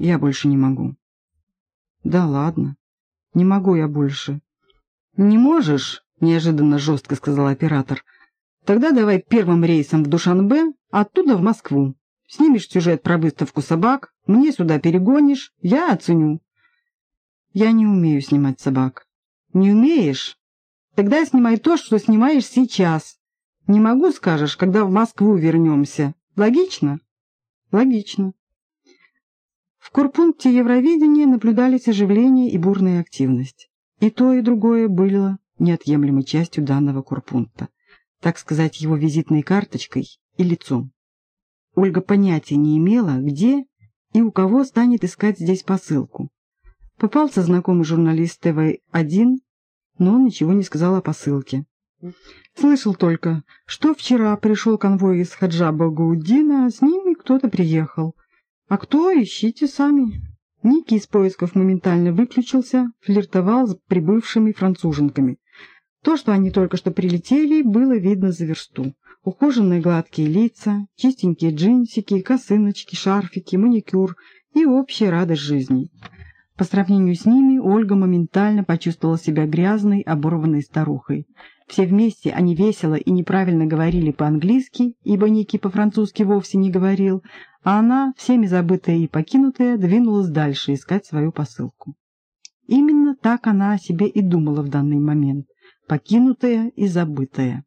Я больше не могу. Да ладно. Не могу я больше. Не можешь? Неожиданно жестко сказал оператор. Тогда давай первым рейсом в Душанбе, оттуда в Москву. Снимешь сюжет про выставку собак, мне сюда перегонишь, я оценю. Я не умею снимать собак. Не умеешь? Тогда снимай то, что снимаешь сейчас. Не могу, скажешь, когда в Москву вернемся. Логично? Логично. В корпункте Евровидения наблюдались оживление и бурная активность. И то, и другое было неотъемлемой частью данного корпункта, так сказать, его визитной карточкой и лицом. Ольга понятия не имела, где и у кого станет искать здесь посылку. Попался знакомый журналист ТВ-1, но он ничего не сказал о посылке. Слышал только, что вчера пришел конвой из Хаджаба Гаудина, с ними кто-то приехал. А кто, ищите сами. Ники из поисков моментально выключился, флиртовал с прибывшими француженками. То, что они только что прилетели, было видно за версту. Ухоженные гладкие лица, чистенькие джинсики, косыночки, шарфики, маникюр и общая радость жизни. По сравнению с ними Ольга моментально почувствовала себя грязной, оборванной старухой. Все вместе они весело и неправильно говорили по-английски, ибо Ники по-французски вовсе не говорил, а она, всеми забытая и покинутая, двинулась дальше искать свою посылку. Именно так она о себе и думала в данный момент, покинутая и забытая.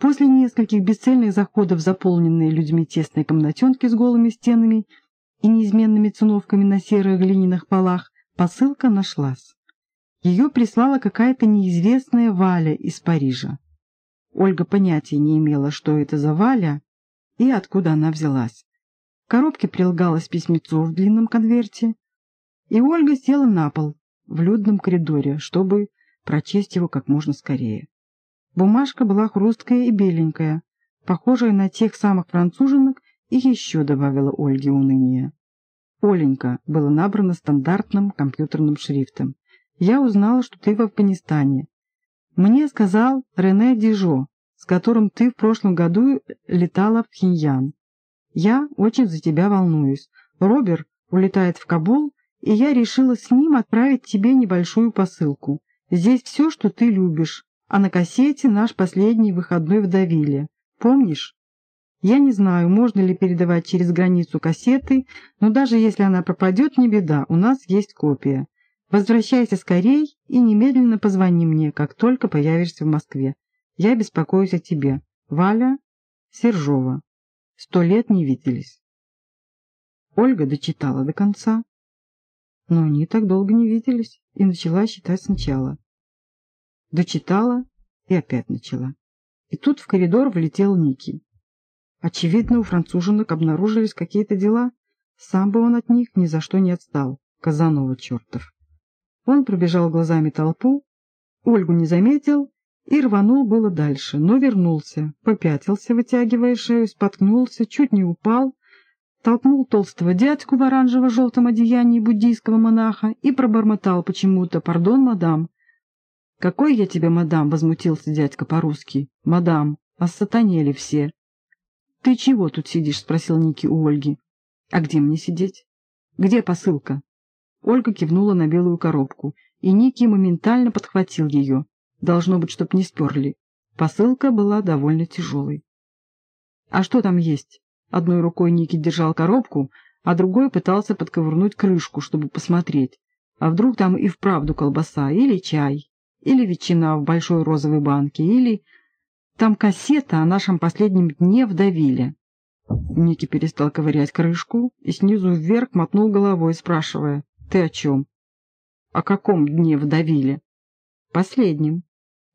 После нескольких бесцельных заходов, заполненные людьми тесной комнатенки с голыми стенами и неизменными циновками на серых глиняных полах, посылка нашлась. Ее прислала какая-то неизвестная Валя из Парижа. Ольга понятия не имела, что это за Валя и откуда она взялась. К коробке прилагалось письмецо в длинном конверте, и Ольга села на пол в людном коридоре, чтобы прочесть его как можно скорее. Бумажка была хрусткая и беленькая, похожая на тех самых француженок, и еще добавила Ольге уныния. «Оленька» было набрано стандартным компьютерным шрифтом я узнала, что ты в Афганистане. Мне сказал Рене Дижо, с которым ты в прошлом году летала в Пхеньян. Я очень за тебя волнуюсь. Робер улетает в Кабул, и я решила с ним отправить тебе небольшую посылку. Здесь все, что ты любишь, а на кассете наш последний выходной в Давиле. Помнишь? Я не знаю, можно ли передавать через границу кассеты, но даже если она пропадет, не беда, у нас есть копия. Возвращайся скорей и немедленно позвони мне, как только появишься в Москве. Я беспокоюсь о тебе. Валя Сержова. Сто лет не виделись. Ольга дочитала до конца, но они так долго не виделись и начала считать сначала. Дочитала и опять начала. И тут в коридор влетел Ники. Очевидно, у француженок обнаружились какие-то дела. Сам бы он от них ни за что не отстал. Казанова чертов. Он пробежал глазами толпу, Ольгу не заметил и рванул было дальше, но вернулся, попятился, вытягивая шею, споткнулся, чуть не упал, толкнул толстого дядьку в оранжево-желтом одеянии буддийского монаха и пробормотал почему-то «Пардон, мадам». «Какой я тебе, мадам?» — возмутился дядька по-русски. «Мадам, а сатанели все». «Ты чего тут сидишь?» — спросил Ники у Ольги. «А где мне сидеть? Где посылка?» Ольга кивнула на белую коробку, и Ники моментально подхватил ее. Должно быть, чтоб не сперли. Посылка была довольно тяжелой. «А что там есть?» Одной рукой Ники держал коробку, а другой пытался подковырнуть крышку, чтобы посмотреть. А вдруг там и вправду колбаса, или чай, или ветчина в большой розовой банке, или... Там кассета о нашем последнем дне в Давиле. Ники перестал ковырять крышку и снизу вверх мотнул головой, спрашивая, ты о чем? О каком дне вдавили? Последнем.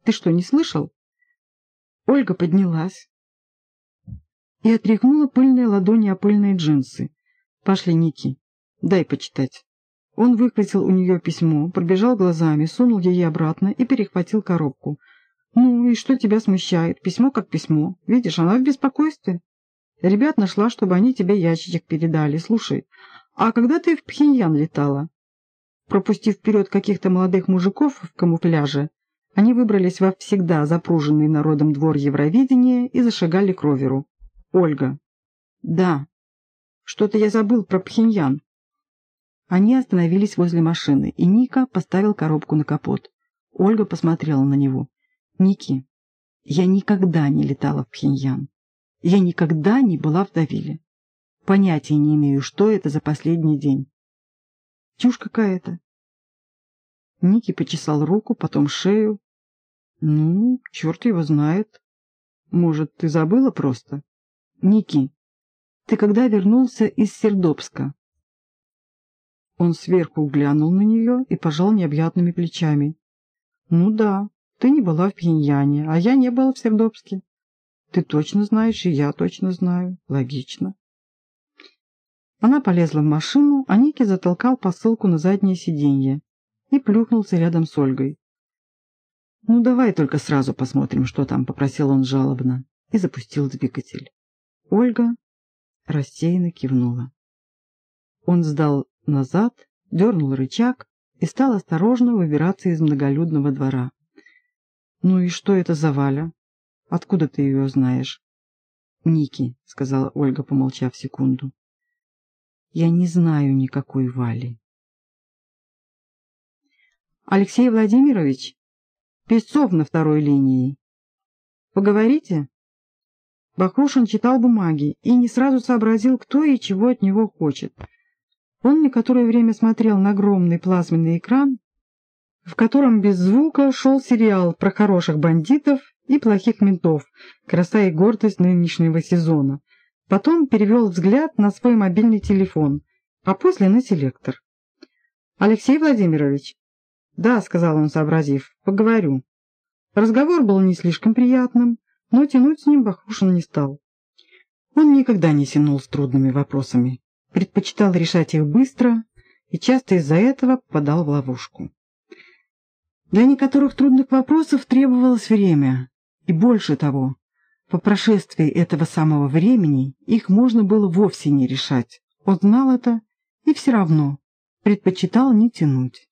Ты что, не слышал? Ольга поднялась и отряхнула пыльные ладони о пыльные джинсы. Пошли, Ники, дай почитать. Он выхватил у нее письмо, пробежал глазами, сунул ей обратно и перехватил коробку. «Ну и что тебя смущает? Письмо как письмо. Видишь, она в беспокойстве. Ребят нашла, чтобы они тебе ящичек передали. Слушай, «А когда ты в Пхеньян летала?» Пропустив вперед каких-то молодых мужиков в камуфляже, они выбрались во всегда запруженный народом двор Евровидения и зашагали к роверу. «Ольга». «Да». «Что-то я забыл про Пхеньян». Они остановились возле машины, и Ника поставил коробку на капот. Ольга посмотрела на него. «Ники, я никогда не летала в Пхеньян. Я никогда не была в Давиле. Понятия не имею, что это за последний день. Чушь какая-то. Ники почесал руку, потом шею. Ну, черт его знает. Может, ты забыла просто? Ники, ты когда вернулся из Сердобска? Он сверху глянул на нее и пожал необъятными плечами. Ну да, ты не была в Пхеньяне, а я не была в Сердобске. Ты точно знаешь, и я точно знаю. Логично. Она полезла в машину, а Ники затолкал посылку на заднее сиденье и плюхнулся рядом с Ольгой. «Ну, давай только сразу посмотрим, что там», — попросил он жалобно и запустил двигатель. Ольга рассеянно кивнула. Он сдал назад, дернул рычаг и стал осторожно выбираться из многолюдного двора. «Ну и что это за Валя? Откуда ты ее знаешь?» «Ники», — сказала Ольга, помолчав секунду. «Я не знаю никакой Вали». «Алексей Владимирович, Песцов на второй линии. Поговорите?» Бахрушин читал бумаги и не сразу сообразил, кто и чего от него хочет. Он некоторое время смотрел на огромный плазменный экран, в котором без звука шел сериал про хороших бандитов и плохих ментов, краса и гордость нынешнего сезона. Потом перевел взгляд на свой мобильный телефон, а после на селектор. «Алексей Владимирович?» «Да», — сказал он, сообразив, — «поговорю». Разговор был не слишком приятным, но тянуть с ним Бахрушин не стал. Он никогда не тянул с трудными вопросами, предпочитал решать их быстро и часто из-за этого попадал в ловушку. Для некоторых трудных вопросов требовалось время, и больше того, по прошествии этого самого времени их можно было вовсе не решать. Он знал это и все равно предпочитал не тянуть.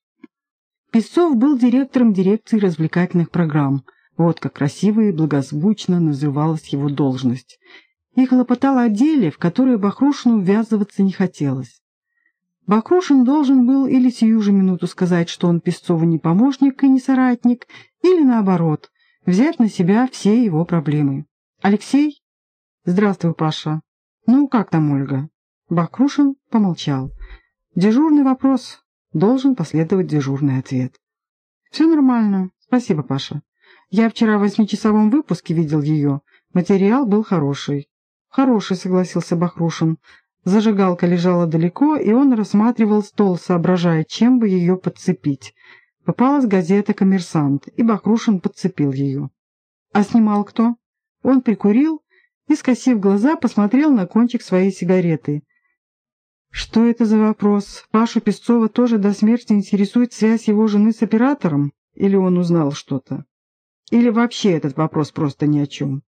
Песцов был директором дирекции развлекательных программ, вот как красиво и благозвучно называлась его должность, и хлопотал о деле, в которое Бахрушину ввязываться не хотелось. Бакрушин должен был или сию же минуту сказать, что он Песцову не помощник и не соратник, или наоборот, взять на себя все его проблемы. «Алексей?» «Здравствуй, Паша. Ну, как там Ольга?» Бакрушин помолчал. «Дежурный вопрос. Должен последовать дежурный ответ». «Все нормально. Спасибо, Паша. Я вчера в восьмичасовом выпуске видел ее. Материал был хороший». «Хороший», — согласился Бахрушин. Зажигалка лежала далеко, и он рассматривал стол, соображая, чем бы ее подцепить. Попалась газета «Коммерсант», и Бахрушин подцепил ее. А снимал кто? Он прикурил и, скосив глаза, посмотрел на кончик своей сигареты. Что это за вопрос? Пашу Песцова тоже до смерти интересует связь его жены с оператором? Или он узнал что-то? Или вообще этот вопрос просто ни о чем?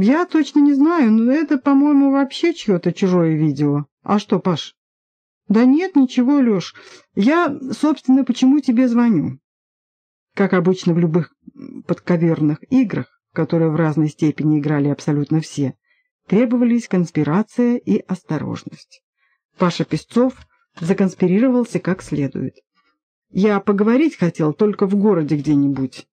Я точно не знаю, но это, по-моему, вообще чье-то чужое видео. А что, Паш? Да нет, ничего, Леш. Я, собственно, почему тебе звоню? Как обычно в любых подковерных играх, которые в разной степени играли абсолютно все, требовались конспирация и осторожность. Паша Песцов законспирировался как следует. Я поговорить хотел только в городе где-нибудь.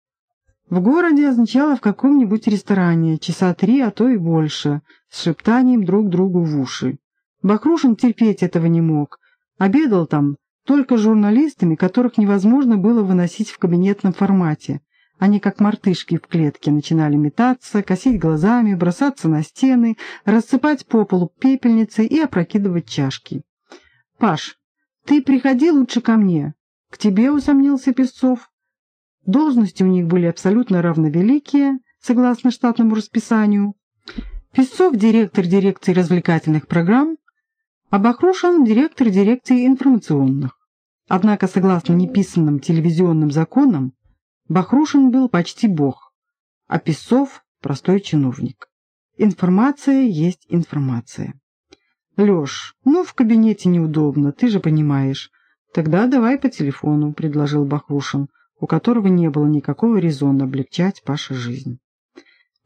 В городе означало в каком-нибудь ресторане, часа три, а то и больше, с шептанием друг другу в уши. Бахрушин терпеть этого не мог. Обедал там только журналистами, которых невозможно было выносить в кабинетном формате. Они, как мартышки в клетке, начинали метаться, косить глазами, бросаться на стены, рассыпать по полу пепельницы и опрокидывать чашки. «Паш, ты приходи лучше ко мне». «К тебе», — усомнился Песцов. Должности у них были абсолютно равновеликие, согласно штатному расписанию. Песцов – директор дирекции развлекательных программ, а Бахрушин – директор дирекции информационных. Однако, согласно неписанным телевизионным законам, Бахрушин был почти бог, а Песцов – простой чиновник. Информация есть информация. «Леш, ну в кабинете неудобно, ты же понимаешь. Тогда давай по телефону», – предложил Бахрушин у которого не было никакого резона облегчать Паше жизнь.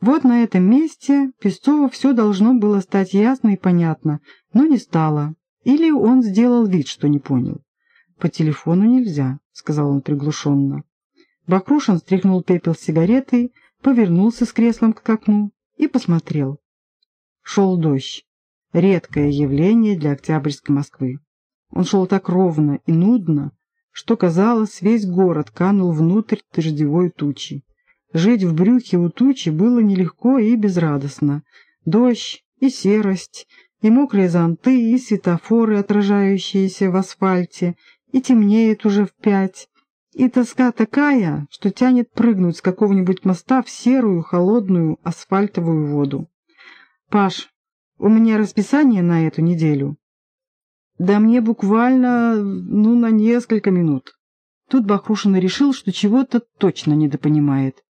Вот на этом месте Песцову все должно было стать ясно и понятно, но не стало. Или он сделал вид, что не понял. «По телефону нельзя», — сказал он приглушенно. Бакрушин стряхнул пепел с сигаретой, повернулся с креслом к окну и посмотрел. Шел дождь. Редкое явление для Октябрьской Москвы. Он шел так ровно и нудно, что, казалось, весь город канул внутрь дождевой тучи. Жить в брюхе у тучи было нелегко и безрадостно. Дождь и серость, и мокрые зонты, и светофоры, отражающиеся в асфальте, и темнеет уже в пять. И тоска такая, что тянет прыгнуть с какого-нибудь моста в серую, холодную асфальтовую воду. «Паш, у меня расписание на эту неделю». «Да мне буквально, ну, на несколько минут». Тут Бахрушин решил, что чего-то точно недопонимает.